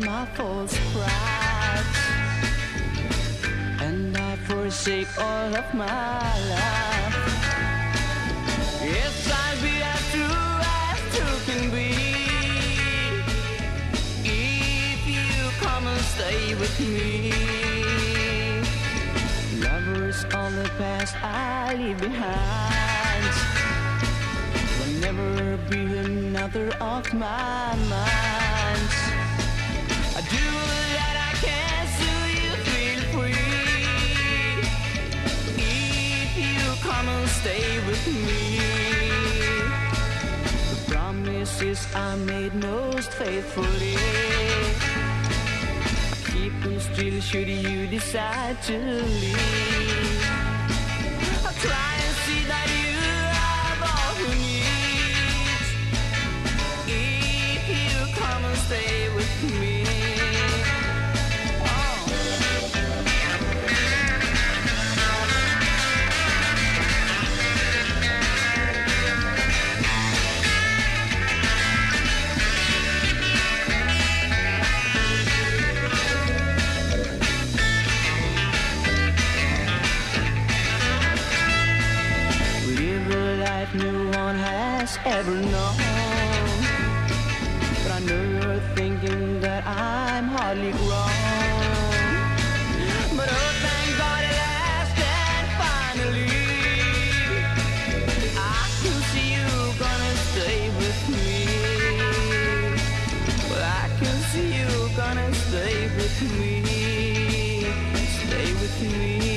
my false pride. And I forsake all of my life. Yes, I'll be as true as true can be. If you come and stay with me. Lovers all the past I leave behind. Will never be another of my mind. I do that I can so you feel free. If you come and stay with me. The promises I made most faithfully. Keep them still should you decide to leave. I'll try and see that you has ever known. But I know you're thinking that I'm hardly grown. But oh, thank God at last and finally, I can see you gonna stay with me. Well, I can see you gonna stay with me. Stay with me.